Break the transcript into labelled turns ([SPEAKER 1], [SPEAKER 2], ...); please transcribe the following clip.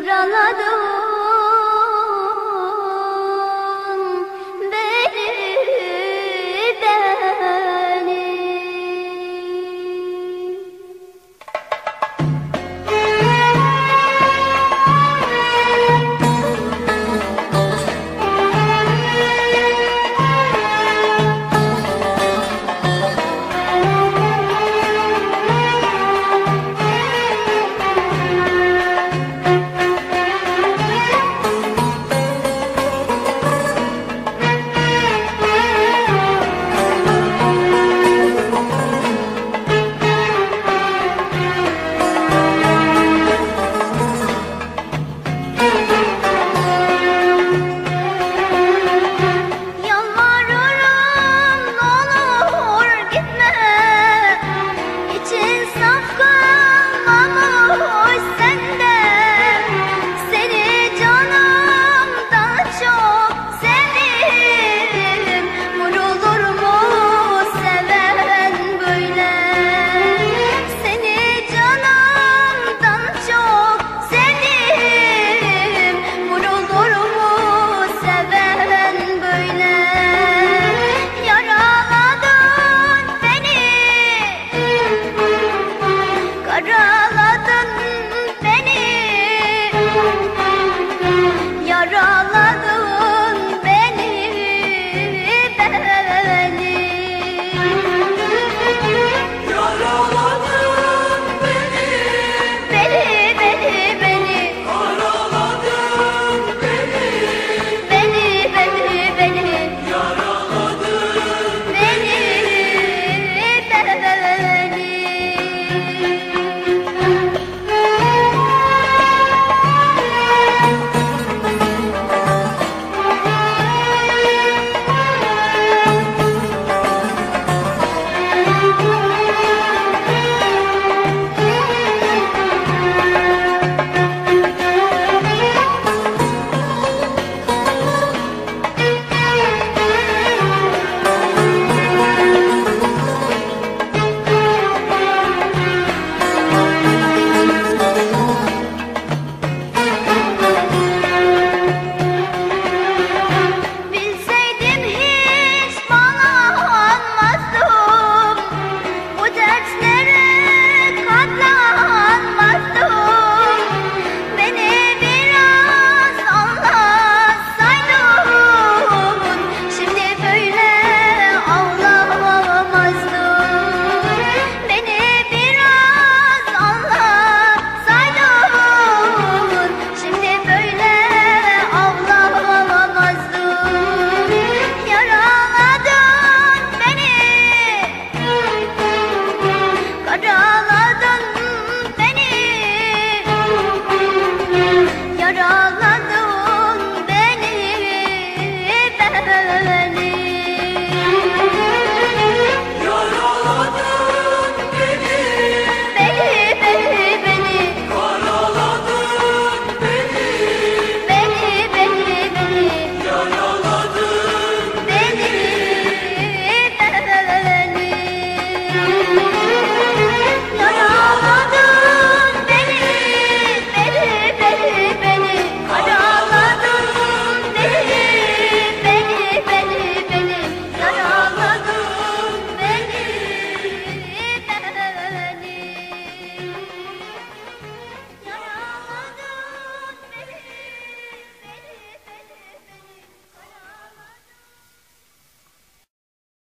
[SPEAKER 1] yaraladım.